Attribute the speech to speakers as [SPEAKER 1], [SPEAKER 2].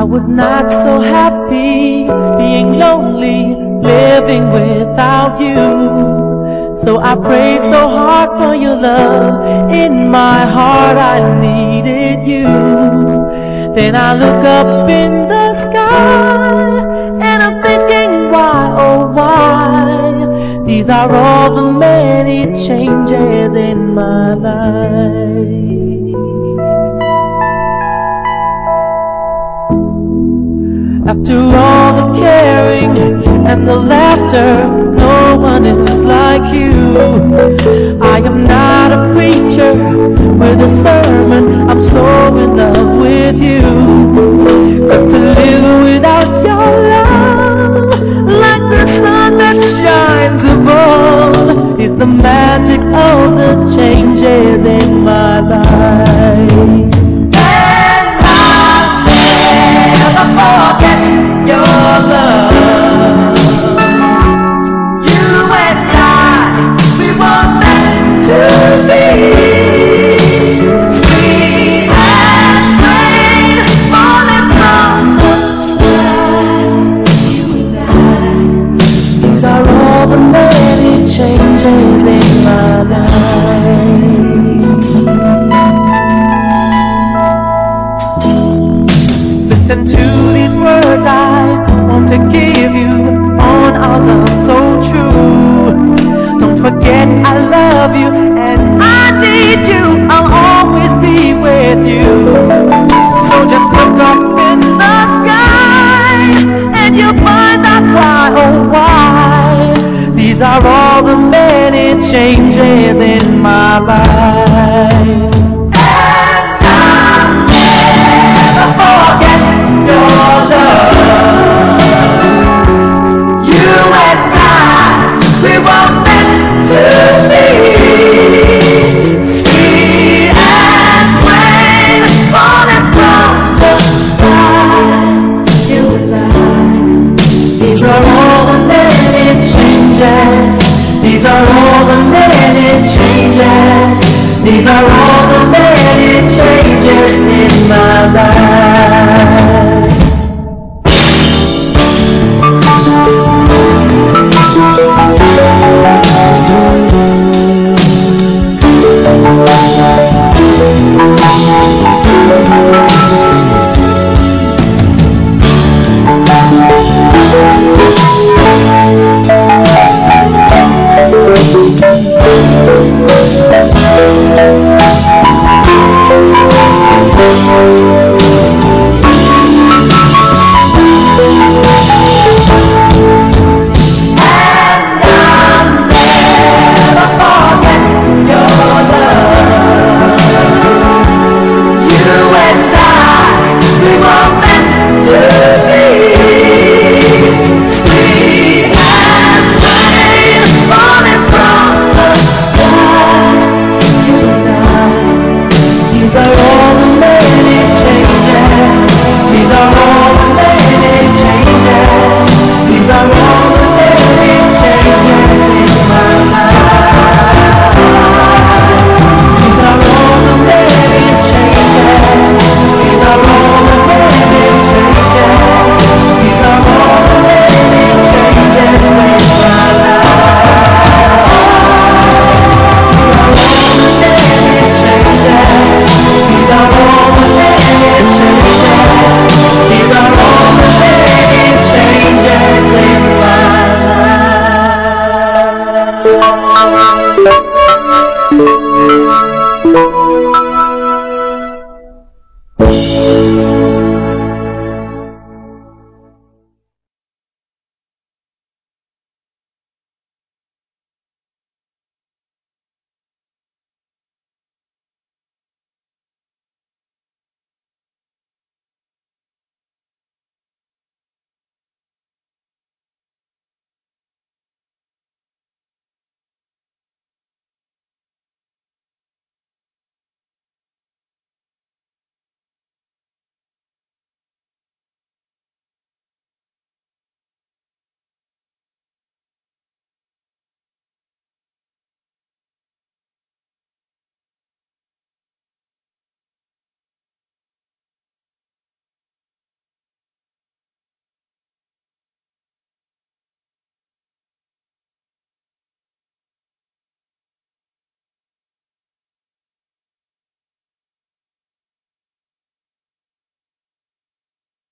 [SPEAKER 1] I was not so happy being lonely, living without you. So I prayed so hard for your love. In my heart, I needed you. Then I look up in the sky and I'm thinking, why, oh, why? These are all the many changes in my life. After all the caring and the laughter, no one is like you. I am not a preacher with a sermon, many changes in my life. Listen to these words I want to give you on our love so true. Don't forget I love you and I need you. I'll always sky. You and I, these are all the many changes. Are all the many changes. These are all the many